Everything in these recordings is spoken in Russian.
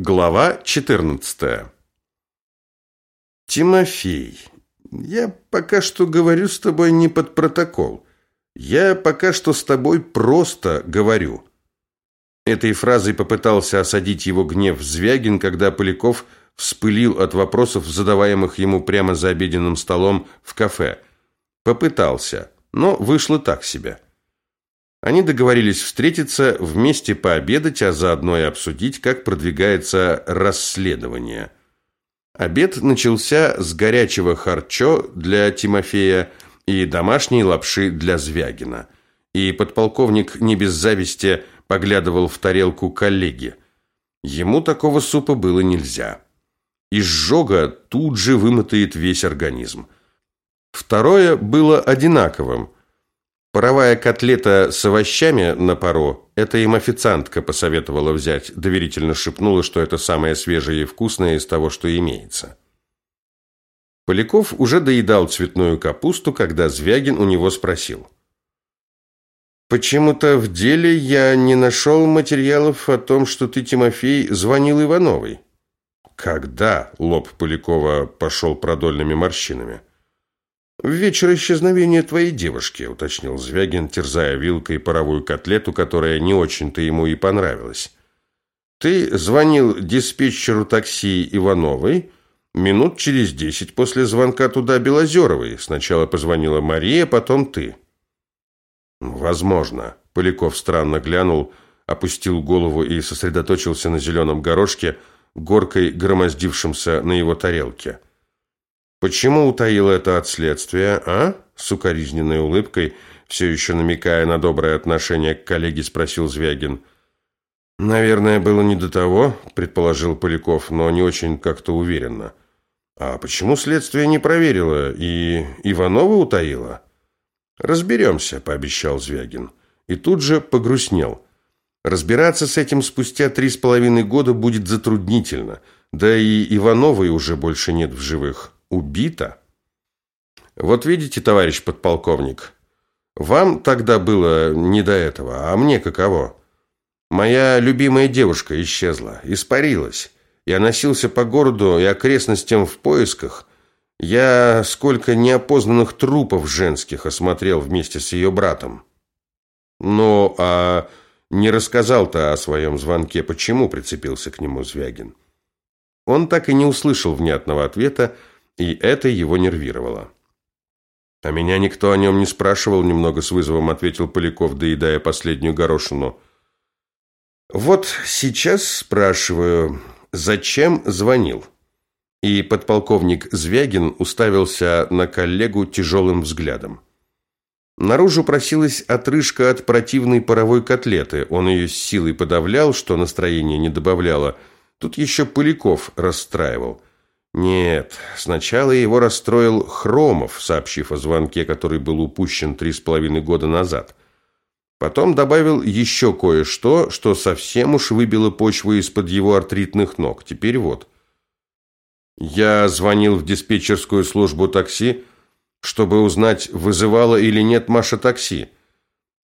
Глава 14. Тимофей, я пока что говорю с тобой не под протокол. Я пока что с тобой просто говорю. Этой фразой попытался осадить его гнев Звягин, когда Поляков вспылил от вопросов, задаваемых ему прямо за обеденным столом в кафе. Попытался, но вышло так себе. Они договорились встретиться, вместе пообедать, а заодно и обсудить, как продвигается расследование. Обед начался с горячего харчо для Тимофея и домашней лапши для Звягина. И подполковник не без зависти поглядывал в тарелку коллеги. Ему такого супа было нельзя. Изжога тут же вымотает весь организм. Второе было одинаковым – Паровая котлета с овощами на пару – это им официантка посоветовала взять, доверительно шепнула, что это самое свежее и вкусное из того, что имеется. Поляков уже доедал цветную капусту, когда Звягин у него спросил. «Почему-то в деле я не нашел материалов о том, что ты, Тимофей, звонил Ивановой». «Когда?» – лоб Полякова пошел продольными морщинами. «В вечер исчезновения твоей девушки», — уточнил Звягин, терзая вилкой паровую котлету, которая не очень-то ему и понравилась. «Ты звонил диспетчеру такси Ивановой минут через десять после звонка туда Белозеровой. Сначала позвонила Мария, потом ты». «Возможно». Поляков странно глянул, опустил голову и сосредоточился на зеленом горошке, горкой громоздившемся на его тарелке. Почему утаил это от следствия, а? С укоризненной улыбкой, все еще намекая на доброе отношение к коллеге, спросил Звягин. Наверное, было не до того, предположил Поляков, но не очень как-то уверенно. А почему следствие не проверило и Иванова утаило? Разберемся, пообещал Звягин. И тут же погрустнел. Разбираться с этим спустя три с половиной года будет затруднительно, да и Ивановой уже больше нет в живых убита. Вот видите, товарищ подполковник, вам тогда было не до этого, а мне каково? Моя любимая девушка исчезла, испарилась. Я носился по городу и окрестностям в поисках. Я сколько неопознанных трупов женских осмотрел вместе с ее братом. Ну, а не рассказал-то о своем звонке, почему прицепился к нему Звягин. Он так и не услышал внятного ответа, и это его нервировало. «А меня никто о нем не спрашивал», – немного с вызовом ответил Поляков, доедая последнюю горошину. «Вот сейчас спрашиваю, зачем звонил?» И подполковник Звягин уставился на коллегу тяжелым взглядом. Наружу просилась отрыжка от противной паровой котлеты. Он ее с силой подавлял, что настроение не добавляло. Тут еще Поляков расстраивал – нет, сначала его расстроил Хромов, сообщив о звонке, который был упущен три с половиной года назад. Потом добавил еще кое-что, что совсем уж выбило почву из-под его артритных ног. Теперь вот. Я звонил в диспетчерскую службу такси, чтобы узнать, вызывала или нет Маша такси.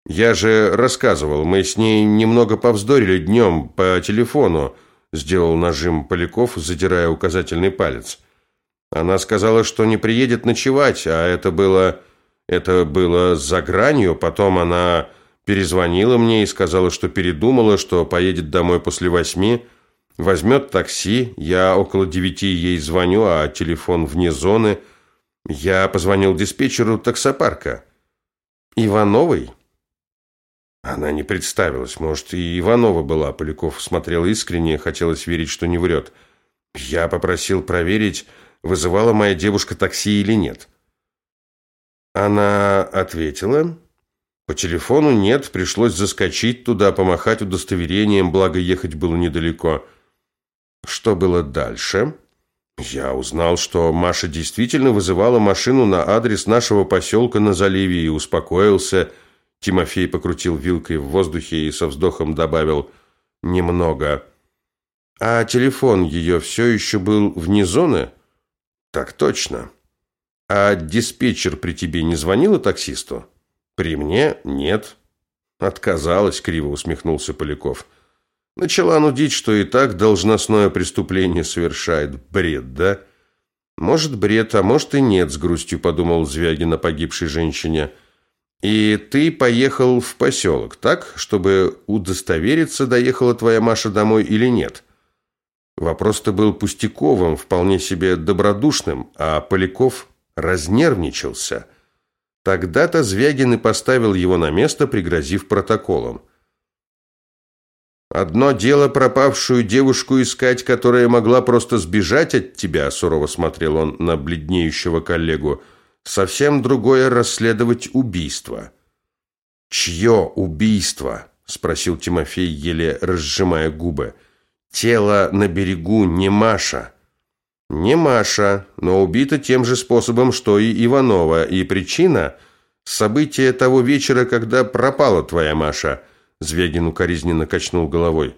Я же рассказывал, мы с ней немного повздорили днем по телефону, сделал нажим Поляков, задирая указательный палец. Она сказала, что не приедет ночевать, а это было это было за гранью. Потом она перезвонила мне и сказала, что передумала, что поедет домой после восьми, возьмет такси. Я около девяти ей звоню, а телефон вне зоны. Я позвонил диспетчеру таксопарка. Ивановой? Она не представилась. Может, и Иванова была. Поляков смотрел искренне, хотелось верить, что не врет. Я попросил проверить, вызывала моя девушка такси или нет. Она ответила. По телефону нет, пришлось заскочить туда, помахать удостоверением, благо ехать было недалеко. Что было дальше? Я узнал, что Маша действительно вызывала машину на адрес нашего поселка на заливе и успокоился – Тимофей покрутил вилкой в воздухе и со вздохом добавил «немного». «А телефон ее все еще был вне зоны?» «Так точно». «А диспетчер при тебе не звонила таксисту?» «При мне нет». «Отказалась», — криво усмехнулся Поляков. Начала нудить, что и так должностное преступление совершает. Бред, да? Может, бред, а может и нет, с грустью подумал Звягин о погибшей женщине. И ты поехал в поселок, так, чтобы удостовериться, доехала твоя Маша домой или нет? Вопрос-то был пустяковым, вполне себе добродушным, а Поляков разнервничался. Тогда-то Звягин и поставил его на место, пригрозив протоколом. Одно дело пропавшую девушку искать, которая могла просто сбежать от тебя, сурово смотрел он на бледнеющего коллегу. Совсем другое расследовать убийство. Чье убийство? спросил Тимофей, еле разжимая губы. Тело на берегу не Маша. Не Маша, но убита тем же способом, что и Иванова, и причина события того вечера, когда пропала твоя Маша. Звягин укоризненно качнул головой.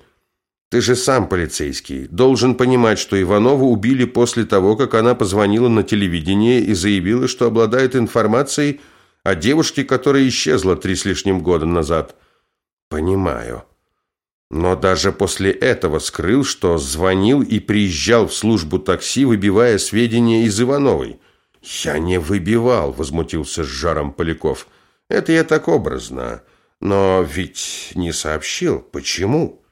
Ты же сам полицейский, должен понимать, что Иванову убили после того, как она позвонила на телевидение и заявила, что обладает информацией о девушке, которая исчезла три с лишним года назад. Понимаю. Но даже после этого скрыл, что звонил и приезжал в службу такси, выбивая сведения из Ивановой. «Я не выбивал», — возмутился с жаром Поляков. «Это я так образно. Но ведь не сообщил. Почему?»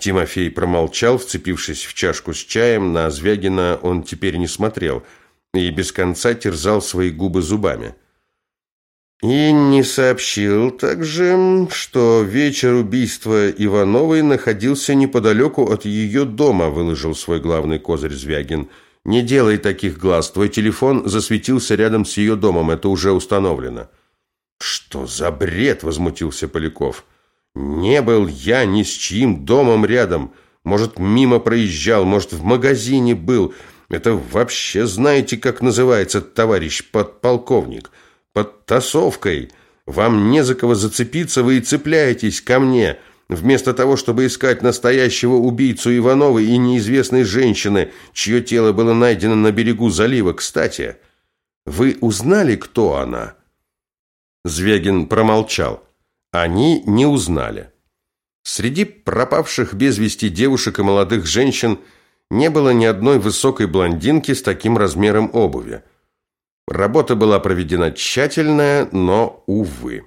Тимофей промолчал, вцепившись в чашку с чаем. На Звягина он теперь не смотрел и без конца терзал свои губы зубами. И не сообщил также, что вечер убийства Ивановой находился неподалеку от ее дома, выложил свой главный козырь Звягин. Не делай таких глаз, твой телефон засветился рядом с ее домом, это уже установлено. Что за бред, возмутился Поляков. Не был я ни с чьим домом рядом. Может, мимо проезжал, может, в магазине был. Это вообще знаете, как называется, товарищ подполковник? подтасовкой. Вам не за кого зацепиться, вы и цепляетесь ко мне, вместо того, чтобы искать настоящего убийцу Ивановой и неизвестной женщины, чье тело было найдено на берегу залива. Кстати, вы узнали, кто она?» Звягин промолчал. Они не узнали. Среди пропавших без вести девушек и молодых женщин не было ни одной высокой блондинки с таким размером обуви. Работа была проведена тщательная, но, увы.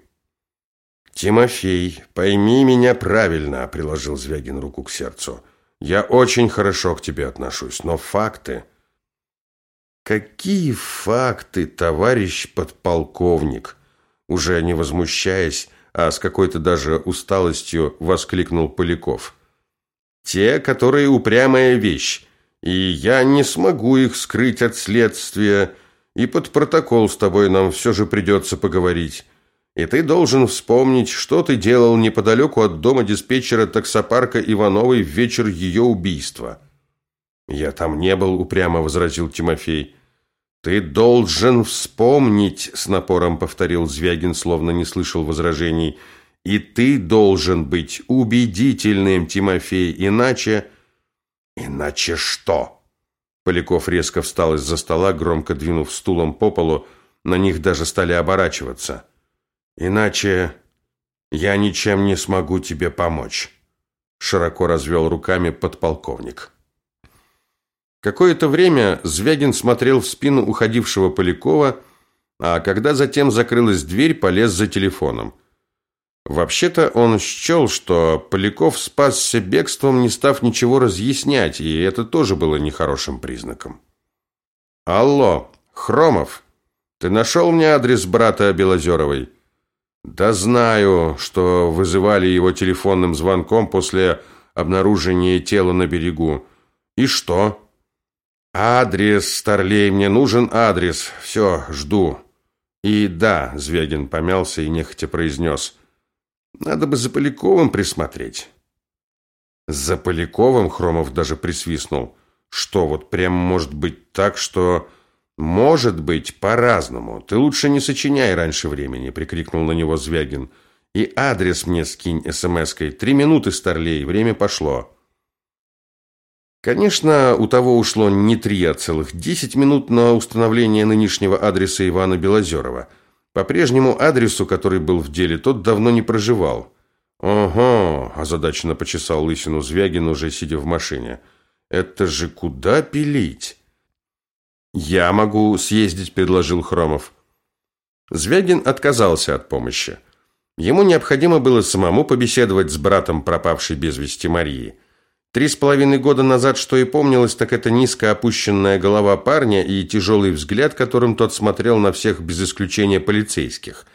«Тимофей, пойми меня правильно», – приложил Звягин руку к сердцу. «Я очень хорошо к тебе отношусь, но факты...» «Какие факты, товарищ подполковник?» Уже не возмущаясь, а с какой-то даже усталостью воскликнул Поляков. «Те, которые упрямая вещь, и я не смогу их скрыть от следствия, и под протокол с тобой нам все же придется поговорить. И ты должен вспомнить, что ты делал неподалеку от дома диспетчера таксопарка Ивановой в вечер ее убийства». «Я там не был», — упрямо возразил Тимофей. «Ты должен вспомнить», — с напором повторил Звягин, словно не слышал возражений. «И ты должен быть убедительным, Тимофей, иначе...» «Иначе что?» Поляков резко встал из-за стола, громко двинув стулом по полу, на них даже стали оборачиваться. «Иначе я ничем не смогу тебе помочь», — широко развел руками подполковник. Какое-то время Звягин смотрел в спину уходившего Полякова, а когда затем закрылась дверь, полез за телефоном. Вообще-то он счел, что Поляков спасся бегством, не став ничего разъяснять, и это тоже было нехорошим признаком. «Алло, Хромов, ты нашел мне адрес брата Белозеровой?» «Да знаю, что вызывали его телефонным звонком после обнаружения тела на берегу. И что?» «Адрес, Старлей, мне нужен адрес. Все, жду». «И да», — Звягин помялся и нехотя произнес — надо бы за Поляковым присмотреть. За Поляковым Хромов даже присвистнул. Что, вот прям может быть так, что... Может быть, по-разному. Ты лучше не сочиняй раньше времени, прикрикнул на него Звягин. И адрес мне скинь смс-кой. Три минуты, старлей, время пошло. Конечно, у того ушло не три, а целых десять минут на установление нынешнего адреса Ивана Белозерова – по прежнему адресу, который был в деле, тот давно не проживал. Ого, озадаченно почесал лысину Звягин, уже сидя в машине. Это же куда пилить? Я могу съездить, предложил Хромов. Звягин отказался от помощи. Ему необходимо было самому побеседовать с братом пропавшей без вести Марии. Три с половиной года назад, что и помнилось, так это низко опущенная голова парня и тяжелый взгляд, которым тот смотрел на всех без исключения полицейских.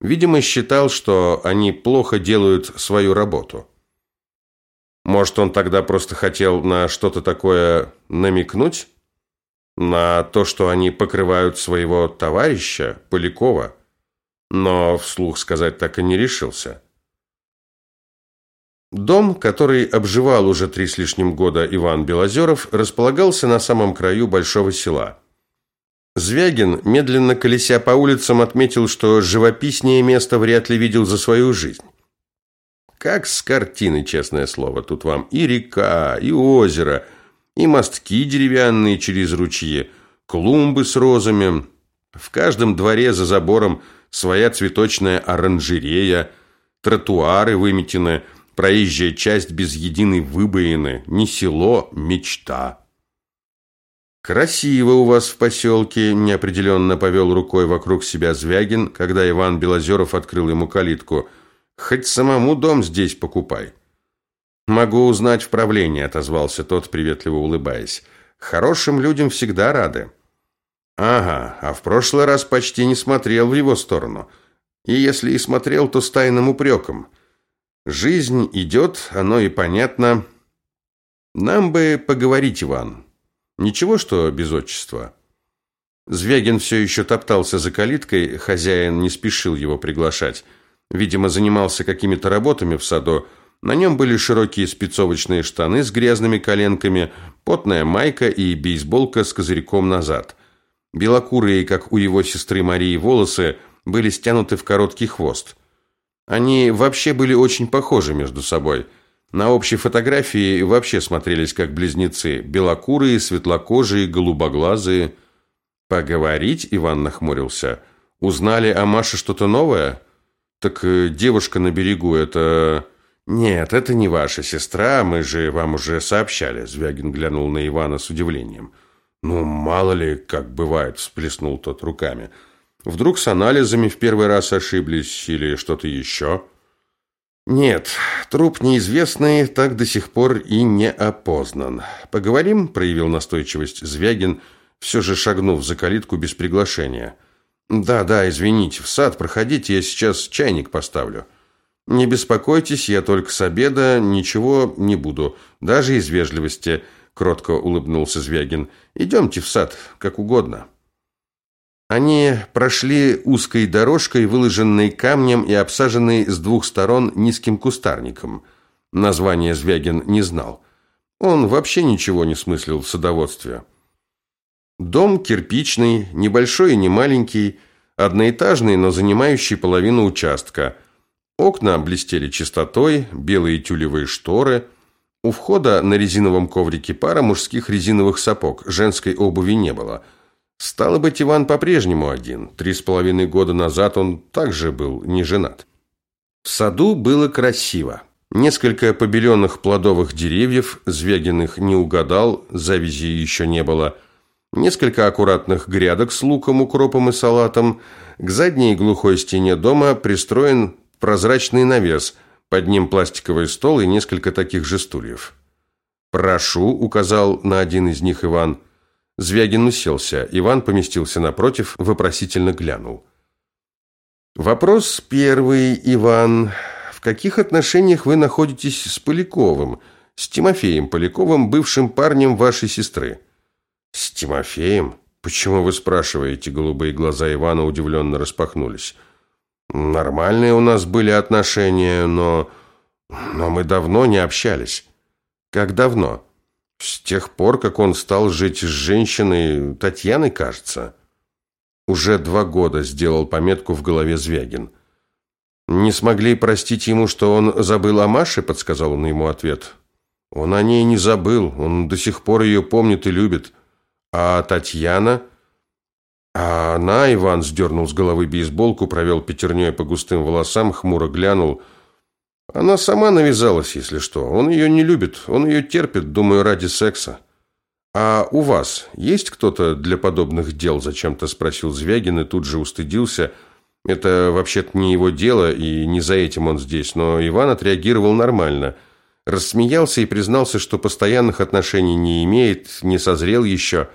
Видимо, считал, что они плохо делают свою работу. Может, он тогда просто хотел на что-то такое намекнуть? На то, что они покрывают своего товарища, Полякова? Но вслух сказать так и не решился. Дом, который обживал уже три с лишним года Иван Белозеров, располагался на самом краю большого села – Звягин, медленно колеся по улицам, отметил, что живописнее место вряд ли видел за свою жизнь. Как с картины, честное слово, тут вам и река, и озеро, и мостки деревянные через ручьи, клумбы с розами. В каждом дворе за забором своя цветочная оранжерея, тротуары выметены, проезжая часть без единой выбоины, не село, мечта. «Красиво у вас в поселке», – неопределенно повел рукой вокруг себя Звягин, когда Иван Белозеров открыл ему калитку. «Хоть самому дом здесь покупай». «Могу узнать в правлении», – отозвался тот, приветливо улыбаясь. «Хорошим людям всегда рады». «Ага, а в прошлый раз почти не смотрел в его сторону. И если и смотрел, то с тайным упреком. Жизнь идет, оно и понятно. Нам бы поговорить, Иван». Ничего, что без отчества. Звягин все еще топтался за калиткой, хозяин не спешил его приглашать. Видимо, занимался какими-то работами в саду. На нем были широкие спецовочные штаны с грязными коленками, потная майка и бейсболка с козырьком назад. Белокурые, как у его сестры Марии, волосы были стянуты в короткий хвост. Они вообще были очень похожи между собой – на общей фотографии вообще смотрелись как близнецы, белокурые, светлокожие, голубоглазые. Поговорить, Иван нахмурился. Узнали о Маше что-то новое? Так э, девушка на берегу это Нет, это не ваша сестра, мы же вам уже сообщали, Звягин глянул на Ивана с удивлением. Ну, мало ли, как бывает, всплеснул тот руками. Вдруг с анализами в первый раз ошиблись или что-то еще?» Нет, труп неизвестный так до сих пор и не опознан. Поговорим, проявил настойчивость Звягин, все же шагнув за калитку без приглашения. Да, да, извините, в сад проходите, я сейчас чайник поставлю. Не беспокойтесь, я только с обеда, ничего не буду, даже из вежливости, кротко улыбнулся Звягин. Идемте в сад, как угодно. Они прошли узкой дорожкой, выложенной камнем и обсаженной с двух сторон низким кустарником. Название Звягин не знал. Он вообще ничего не смыслил в садоводстве. Дом кирпичный, небольшой и не маленький, одноэтажный, но занимающий половину участка. Окна блестели чистотой, белые тюлевые шторы. У входа на резиновом коврике пара мужских резиновых сапог, женской обуви не было – Стало быть, Иван по-прежнему один. Три с половиной года назад он также был не женат. В саду было красиво. Несколько побеленных плодовых деревьев, Звягиных не угадал, завязи еще не было. Несколько аккуратных грядок с луком, укропом и салатом. К задней глухой стене дома пристроен прозрачный навес, под ним пластиковый стол и несколько таких же стульев. «Прошу», — указал на один из них Иван, — Звягин уселся. Иван поместился напротив, вопросительно глянул. Вопрос первый, Иван. В каких отношениях вы находитесь с Поляковым, с Тимофеем Поляковым, бывшим парнем вашей сестры? С Тимофеем? Почему вы спрашиваете? Голубые глаза Ивана удивленно распахнулись. Нормальные у нас были отношения, но но мы давно не общались. Как давно? С тех пор, как он стал жить с женщиной, Татьяной, кажется. Уже два года сделал пометку в голове Звягин. «Не смогли простить ему, что он забыл о Маше?» – подсказал он ему ответ. «Он о ней не забыл, он до сих пор ее помнит и любит. А Татьяна...» А она, Иван сдернул с головы бейсболку, провел пятерней по густым волосам, хмуро глянул. Она сама навязалась, если что. Он ее не любит, он ее терпит, думаю, ради секса. А у вас есть кто-то для подобных дел? Зачем-то спросил Звягин и тут же устыдился. Это вообще-то не его дело, и не за этим он здесь. Но Иван отреагировал нормально. Рассмеялся и признался, что постоянных отношений не имеет, не созрел еще.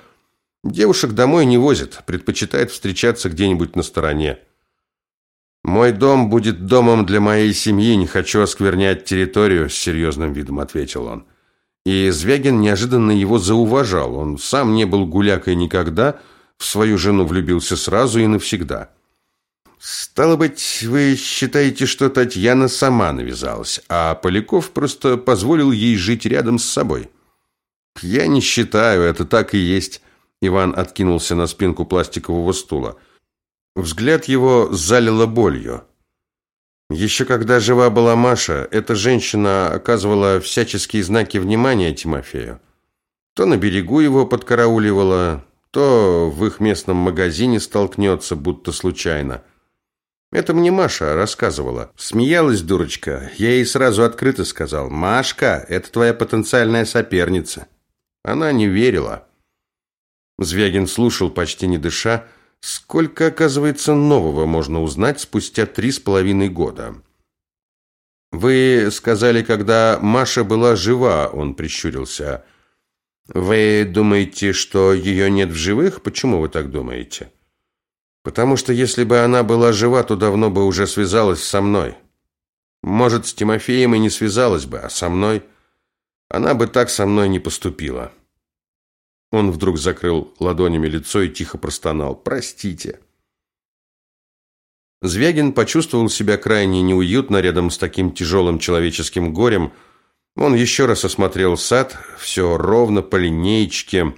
Девушек домой не возит, предпочитает встречаться где-нибудь на стороне. «Мой дом будет домом для моей семьи, не хочу осквернять территорию», – с серьезным видом ответил он. И Звягин неожиданно его зауважал. Он сам не был гулякой никогда, в свою жену влюбился сразу и навсегда. «Стало быть, вы считаете, что Татьяна сама навязалась, а Поляков просто позволил ей жить рядом с собой?» «Я не считаю, это так и есть», – Иван откинулся на спинку пластикового стула. Взгляд его залило болью. Еще когда жива была Маша, эта женщина оказывала всяческие знаки внимания Тимофею. То на берегу его подкарауливала, то в их местном магазине столкнется, будто случайно. Это мне Маша рассказывала. Смеялась дурочка. Я ей сразу открыто сказал, «Машка, это твоя потенциальная соперница». Она не верила. Звягин слушал, почти не дыша, Сколько, оказывается, нового можно узнать спустя три с половиной года? Вы сказали, когда Маша была жива, он прищурился. Вы думаете, что ее нет в живых? Почему вы так думаете? Потому что если бы она была жива, то давно бы уже связалась со мной. Может, с Тимофеем и не связалась бы, а со мной она бы так со мной не поступила. Он вдруг закрыл ладонями лицо и тихо простонал «Простите». Звягин почувствовал себя крайне неуютно рядом с таким тяжелым человеческим горем. Он еще раз осмотрел сад, все ровно по линеечке.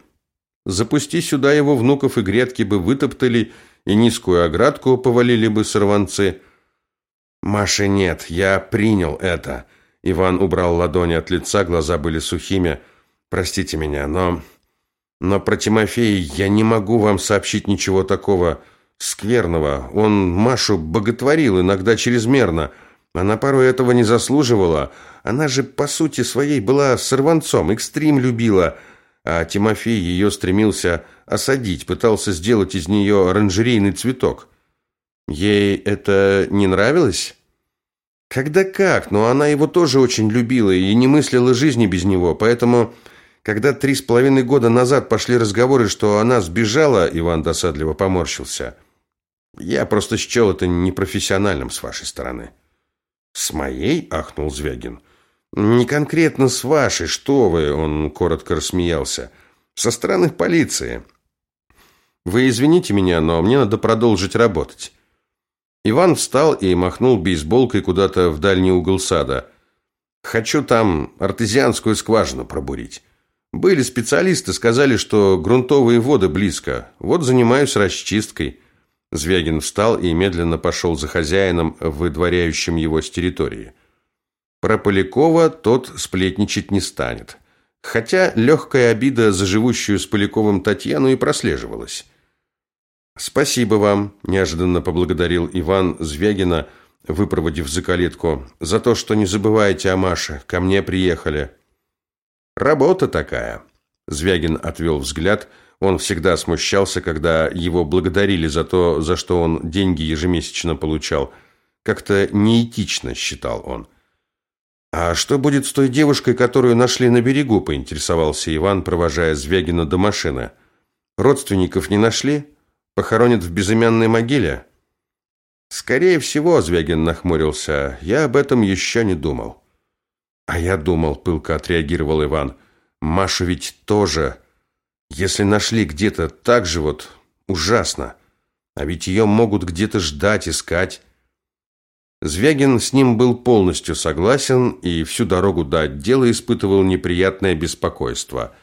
Запусти сюда его внуков и грядки бы вытоптали, и низкую оградку повалили бы сорванцы. «Маши нет, я принял это». Иван убрал ладони от лица, глаза были сухими. «Простите меня, но но про Тимофея я не могу вам сообщить ничего такого скверного. Он Машу боготворил иногда чрезмерно. Она порой этого не заслуживала. Она же по сути своей была сорванцом, экстрим любила, а Тимофей ее стремился осадить, пытался сделать из нее оранжерейный цветок. Ей это не нравилось? Когда как, но она его тоже очень любила и не мыслила жизни без него, поэтому когда три с половиной года назад пошли разговоры, что она сбежала, Иван досадливо поморщился. Я просто счел это непрофессиональным с вашей стороны. С моей? ахнул Звягин. Не конкретно с вашей, что вы, он коротко рассмеялся. Со стороны полиции. Вы извините меня, но мне надо продолжить работать. Иван встал и махнул бейсболкой куда-то в дальний угол сада. Хочу там артезианскую скважину пробурить. Были специалисты, сказали, что грунтовые воды близко. Вот занимаюсь расчисткой. Звягин встал и медленно пошел за хозяином, выдворяющим его с территории. Про Полякова тот сплетничать не станет. Хотя легкая обида за живущую с Поляковым Татьяну и прослеживалась. «Спасибо вам», – неожиданно поблагодарил Иван Звягина, выпроводив за калитку, «за то, что не забываете о Маше. Ко мне приехали». Работа такая. Звягин отвел взгляд. Он всегда смущался, когда его благодарили за то, за что он деньги ежемесячно получал. Как-то неэтично, считал он. «А что будет с той девушкой, которую нашли на берегу?» – поинтересовался Иван, провожая Звягина до машины. «Родственников не нашли? Похоронят в безымянной могиле?» «Скорее всего», – Звягин нахмурился, – «я об этом еще не думал». А я думал, пылко отреагировал Иван. Машу ведь тоже. Если нашли где-то так же вот ужасно. А ведь ее могут где-то ждать, искать. Звягин с ним был полностью согласен и всю дорогу до отдела испытывал неприятное беспокойство.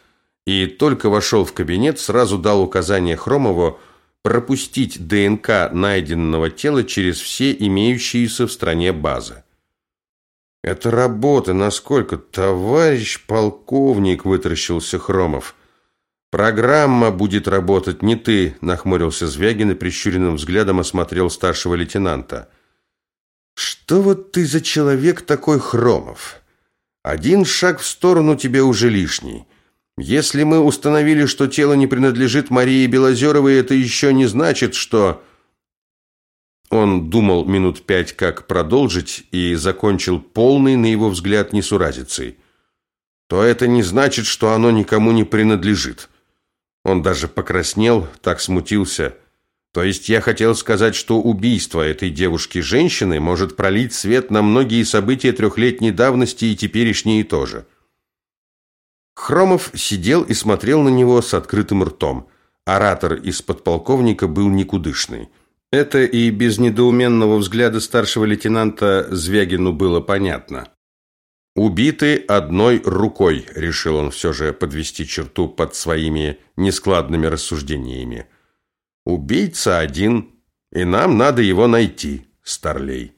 И только вошел в кабинет, сразу дал указание Хромову пропустить ДНК найденного тела через все имеющиеся в стране базы. «Это работа, насколько, товарищ полковник?» – вытаращился Хромов. «Программа будет работать, не ты», – нахмурился Звягин и прищуренным взглядом осмотрел старшего лейтенанта. «Что?» Вот ты за человек такой, Хромов? Один шаг в сторону тебе уже лишний. Если мы установили, что тело не принадлежит Марии Белозеровой, это еще не значит, что... Он думал минут пять, как продолжить, и закончил полный, на его взгляд, несуразицей. То это не значит, что оно никому не принадлежит. Он даже покраснел, так смутился. То есть я хотел сказать, что убийство этой девушки-женщины может пролить свет на многие события трехлетней давности и теперешние тоже. Хромов сидел и смотрел на него с открытым ртом. Оратор из подполковника был никудышный. Это и без недоуменного взгляда старшего лейтенанта Звягину было понятно. «Убиты одной рукой», – решил он все же подвести черту под своими нескладными рассуждениями. «Убийца один, и нам надо его найти, Старлей».